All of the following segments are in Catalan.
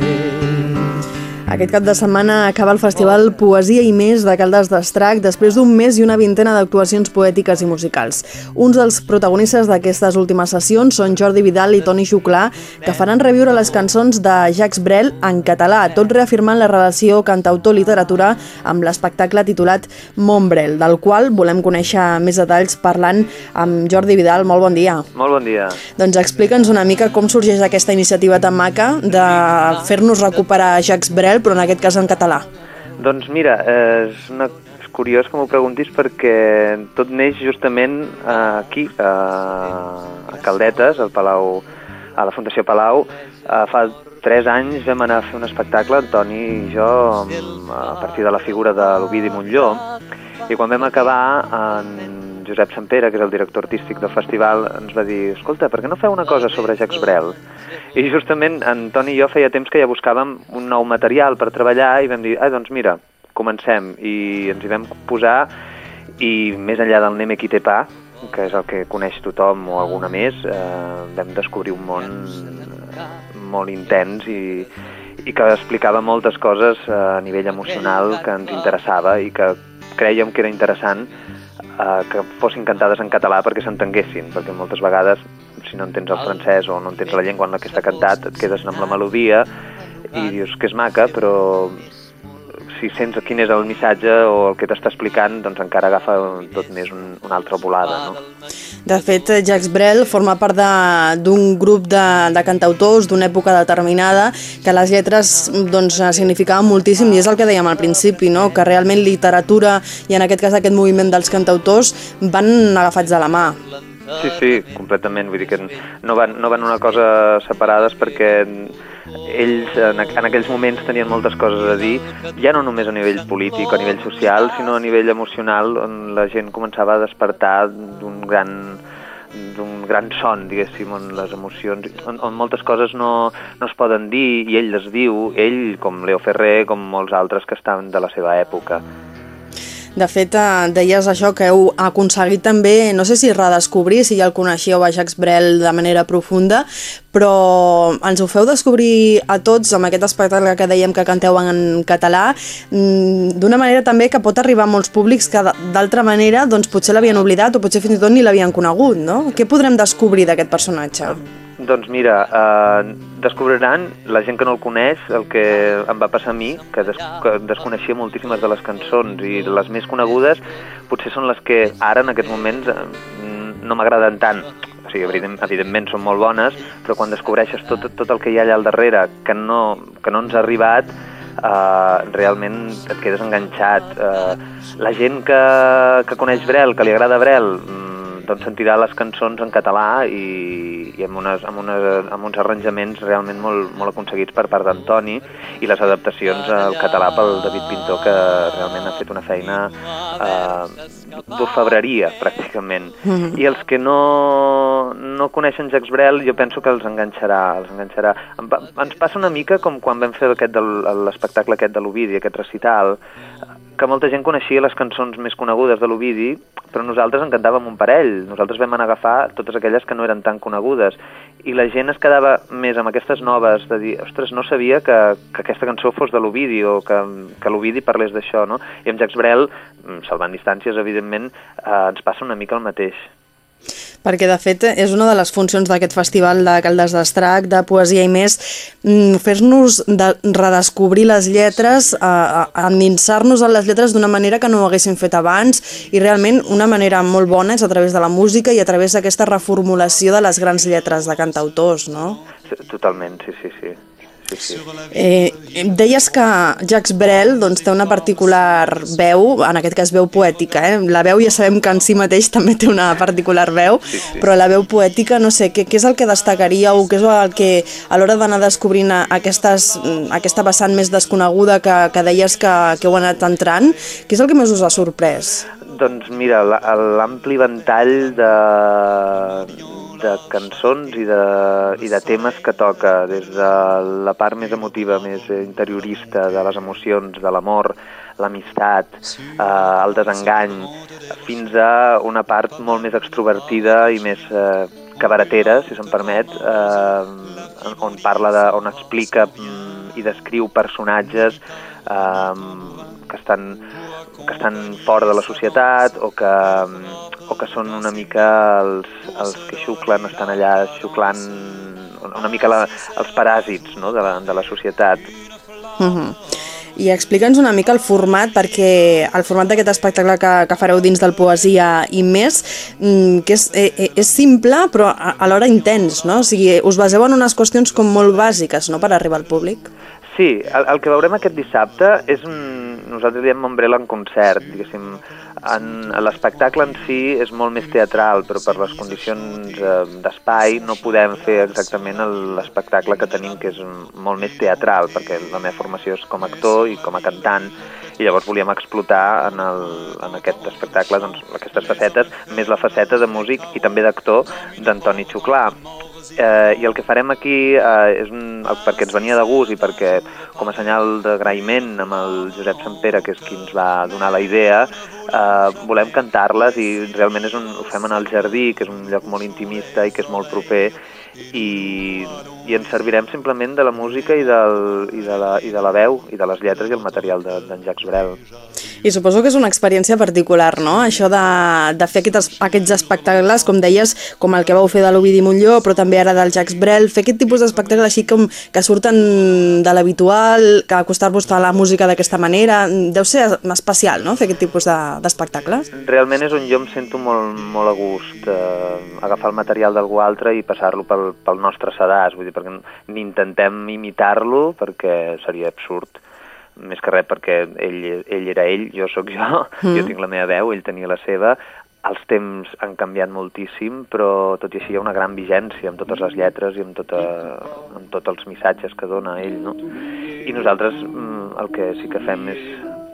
per ell. Aquest cap de setmana acaba el festival Poesia i més de Caldes d'Estrac després d'un mes i una vintena d'actuacions poètiques i musicals. Uns dels protagonistes d'aquestes últimes sessions són Jordi Vidal i Toni Xuclà, que faran reviure les cançons de Jacques Brel en català, tot reafirmant la relació cantautor-literatura amb l'espectacle titulat Montbrel, del qual volem conèixer més detalls parlant amb Jordi Vidal. Molt bon dia. Molt bon dia. Doncs explica'ns una mica com sorgeix aquesta iniciativa tan maca de fer-nos recuperar Jacques Brel però en aquest cas en català. Doncs mira, és, una, és curiós que m'ho preguntis perquè tot neix justament aquí, a, a Caldetes, al Palau, a la Fundació Palau. Eh, fa tres anys vam anar a fer un espectacle, Antoni i jo, a partir de la figura de l'Ovidi Montlló, i quan vam acabar, en Josep Sampere, que és el director artístic del festival, ens va dir, escolta, per què no feu una cosa sobre Jacques Brel? I justament en Toni i jo feia temps que ja buscàvem un nou material per treballar i vam dir, ah, doncs mira, comencem. I ens hi vam posar i més enllà del Neme qui té pa, que és el que coneix tothom o alguna més, eh, vam descobrir un món molt intens i, i que explicava moltes coses a nivell emocional que ens interessava i que creiem que era interessant eh, que fossin cantades en català perquè s'entenguessin, perquè moltes vegades si no entens el francès o no entens la llengua en la que està cantat, et quedes amb la melodia i dius que és maca, però si sents quin és el missatge o el que t'està explicant, doncs encara agafa tot més un, una altra volada, no? De fet, Jacques Brel forma part d'un grup de, de cantautors d'una època determinada que les lletres doncs, significaven moltíssim i és el que dèiem al principi, no? que realment literatura i en aquest cas aquest moviment dels cantautors van agafats de la mà. Sí, sí, completament. Vull dir que no van, no van una cosa separades perquè ells en, en aquells moments tenien moltes coses a dir, ja no només a nivell polític a nivell social, sinó a nivell emocional, on la gent començava a despertar d'un gran d'un gran son, diguéssim, on les emocions, on, on moltes coses no, no es poden dir i ell les diu, ell, com Leo Ferrer, com molts altres que estaven de la seva època. De fet, eh, deies això que heu aconseguit també, no sé si redescobrir, si ja el coneixíeu a Jacques Brel de manera profunda, però ens ho feu descobrir a tots amb aquest espectacle que dèiem que canteu en català, mm, d'una manera també que pot arribar a molts públics que d'altra manera doncs, potser l'havien oblidat o potser fins i tot ni l'havien conegut, no? Què podrem descobrir d'aquest personatge? Doncs mira, eh, descobriran la gent que no el coneix el que em va passar a mi, que, des, que desconeixia moltíssimes de les cançons i les més conegudes potser són les que ara en aquests moments eh, no m'agraden tant. O sigui, evident, evidentment són molt bones, però quan descobreixes tot, tot el que hi ha allà al darrere que no, que no ens ha arribat, Uh, realment et quedes enganxat. Uh, la gent que, que coneix Brel, que li agrada Brel, doncs sentirà les cançons en català i, i amb, unes, amb, unes, amb uns arranjaments realment molt, molt aconseguits per part d'Antoni i les adaptacions al català pel David Pintor que realment ha fet una feina eh, d'orfebreria pràcticament mm -hmm. i els que no, no coneixen Jacques Brel jo penso que els enganxarà, els enganxarà. ens passa una mica com quan vam fer l'espectacle aquest de l'Ovidi, aquest recital que molta gent coneixia les cançons més conegudes de l'Ovidi, però nosaltres en cantàvem un parell. Nosaltres vam anar a agafar totes aquelles que no eren tan conegudes. I la gent es quedava més amb aquestes noves, de dir, ostres, no sabia que, que aquesta cançó fos de l'Ovidi o que, que l'Ovidi parlés d'això, no? I amb Jacques Brel, mm, salvant distàncies, evidentment, eh, ens passa una mica el mateix perquè de fet és una de les funcions d'aquest festival de Caldes d'Estrac, de poesia i més, mm, fer-nos de redescobrir les lletres, endinsar-nos en les lletres d'una manera que no ho haguéssim fet abans i realment una manera molt bona és a través de la música i a través d'aquesta reformulació de les grans lletres de cantautors, no? Totalment, sí, sí, sí. Sí, sí. Eh, deies que Jacques Brel doncs, té una particular veu, en aquest cas veu poètica, eh? la veu ja sabem que en si mateix també té una particular veu, sí, sí. però la veu poètica, no sé, què, què és el que destacaria o què és el que a l'hora d'anar descobrint aquestes, aquesta vessant més desconeguda que, que deies que, que heu anat entrant, què és el que més us ha sorprès? Doncs mira, l'ampli ventall de, de cançons i de, i de temes que toca, des de la part més emotiva, més interiorista de les emocions, de l'amor, l'amistat, eh, el desengany, fins a una part molt més extrovertida i més eh, cabaretera, si se'm permet, eh, on parla de, on explica mm, i descriu personatges eh, que estan que estan fora de la societat o que, o que són una mica els, els que xuclen, estan allà xuclant una mica la, els paràsits no? de, la, de la societat. Uh -huh. I explica'ns una mica el format, perquè el format d'aquest espectacle que, que fareu dins del Poesia i més, mm, que és, eh, eh, és simple però alhora intens, no? O sigui, us baseu en unes qüestions com molt bàsiques, no?, per arribar al públic. Sí, el, el que veurem aquest dissabte és un, nosaltres diem Umbrella en concert, diguéssim, l'espectacle en si és molt més teatral, però per les condicions eh, d'espai no podem fer exactament l'espectacle que tenim, que és molt més teatral, perquè la meva formació és com a actor i com a cantant, i llavors volíem explotar en, el, en aquest espectacle doncs, aquestes facetes, més la faceta de músic i també d'actor d'Antoni Xuclà eh, i el que farem aquí eh, és un, perquè ens venia de gust i perquè com a senyal d'agraïment amb el Josep Pere, que és qui ens va donar la idea, eh, volem cantar-les i realment és un, ho fem en el jardí, que és un lloc molt intimista i que és molt proper i, i ens servirem simplement de la música i, del, i, de la, i de la veu i de les lletres i el material d'en de, Jacques Brel. I suposo que és una experiència particular, no? Això de, de fer aquests, aquests espectacles, com deies, com el que vau fer de l'Ovidi Montlló, però també ara del Jacques Brel, fer aquest tipus d'espectacle així com que surten de l'habitual, que acostar-vos a la música d'aquesta manera, deu ser especial, no?, fer aquest tipus d'espectacles. De, Realment és on jo em sento molt, molt a gust, eh, agafar el material d'algú altre i passar-lo pel, pel nostre sedàs, vull dir, perquè ni intentem imitar-lo, perquè seria absurd més que res perquè ell, ell era ell, jo sóc jo, mm. jo tinc la meva veu, ell tenia la seva, els temps han canviat moltíssim, però tot i així hi ha una gran vigència amb totes les lletres i amb, tota, amb tots els missatges que dona ell, no? I nosaltres mm, el que sí que fem és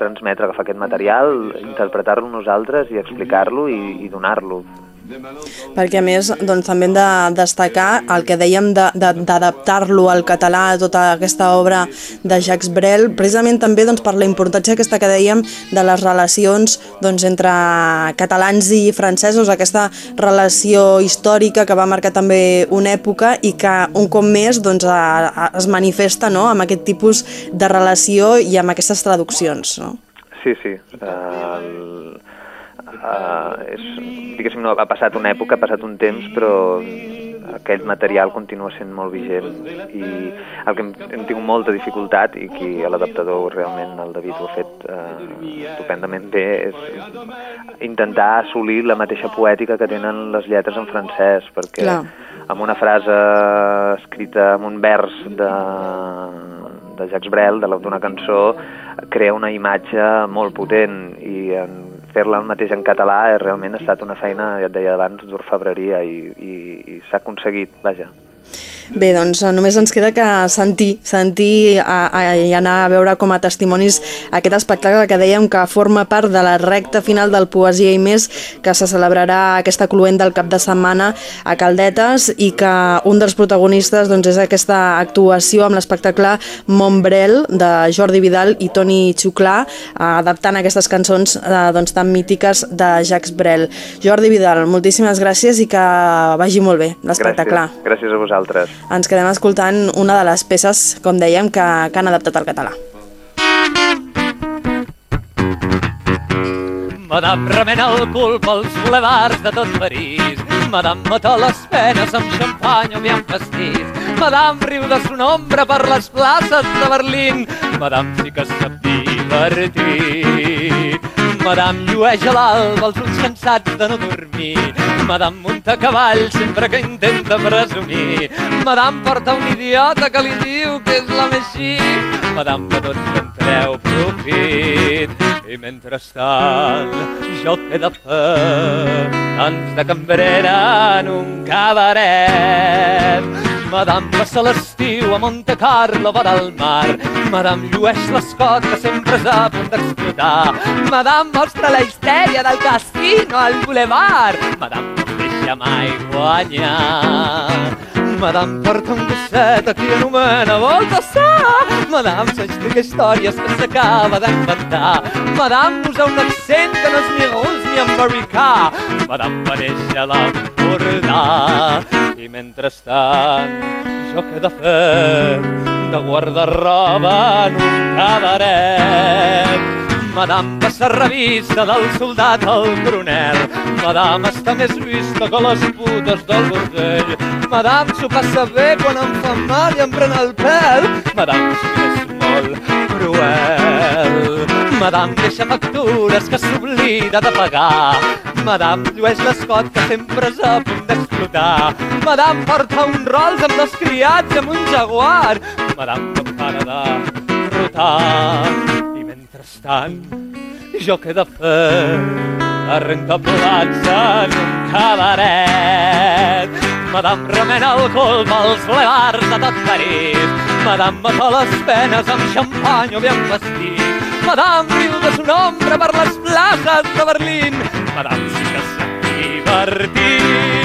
transmetre, agafar aquest material, interpretar-lo nosaltres i explicar-lo i, i donar-lo perquè a més doncs, també hem de destacar el que dèiem d'adaptar-lo al català a tota aquesta obra de Jacques Brel, precisament també doncs, per la importància aquesta que dèiem de les relacions doncs, entre catalans i francesos, aquesta relació històrica que va marcar també una època i que un cop més doncs, a, a, es manifesta no? amb aquest tipus de relació i amb aquestes traduccions. No? Sí, sí. Uh, uh, és, diguéssim, no, ha passat una època, ha passat un temps, però aquest material continua sent molt vigent i el que hem, hem tingut molta dificultat i qui l'adaptador realment el David ho ha fet eh, estupendament bé és intentar assolir la mateixa poètica que tenen les lletres en francès perquè Clar. amb una frase escrita amb un vers de, de Jacques Brel, de d'una cançó crea una imatge molt potent i en fer-la el mateix en català realment ha estat una feina, ja et deia abans, d'orfebreria i, i, i s'ha aconseguit, vaja. Bé, doncs només ens queda que sentir, sentir a, a, i anar a veure com a testimonis aquest espectacle que dèiem que forma part de la recta final del Poesia i més que se celebrarà aquesta cluent del cap de setmana a Caldetes i que un dels protagonistes doncs, és aquesta actuació amb l'espectacle Montbrel de Jordi Vidal i Toni Xuclà adaptant aquestes cançons eh, doncs, tan mítiques de Jacques Brel. Jordi Vidal, moltíssimes gràcies i que vagi molt bé l'espectacle. Gràcies, gràcies a vosaltres ens quedem escoltant una de les peces, com dèiem, que, que han adaptat al català. Madame remena el cul pels boulevards de tot París. Madame mata les penes amb xampany o amb pastís. Madame riu de son ombra per les places de Berlín. Madame sí que sap divertir. Madame llueix a l'alba els ulls cansats de no dormir. Madame munta cavall sempre que intenta presumir. Madame porta un idiota que li diu que és la més xic. Madame que tots en treu profit. I mentrestant jo he de fer tants de cambrera en un cabaret. Madame passa l'estiu a Monte Carlo vora al mar. Madame llueix l'escot que sempre és a punt d'explotar. Madame mostra la histèria del casino al boulevard. Madame no deixa mai guanyar. Madame porta un gosset a qui anomena Baltasar. Madame s'explica històries que s'acaba d'inventar. Madame usa un accent que no és ni rus americà. Va néixer a l'Empordà. I mentrestant, jo què he de fer? De guarda-roba en un cabaret. Madame ser revista del soldat al coronel. Madame està més vista que les putes del bordell. Madame s'ho passa bé quan em fa mal i em pren el pèl. Madame és molt cruel. Madame deixa factures que s'oblida de pagar. Madame llueix l'escot que sempre és a punt d'explotar. Madame porta un Rolls amb dos criats amb un jaguar. Madame no para de rotar. I mentrestant, jo què he de fer? Arrenca plats en un cabaret. Madame remena el cul pels blevars de tot París. Madame mata les penes amb xampany o ben vestit. Madame viu de son ombra per les places de Berlín. Madame sí que s'ha divertit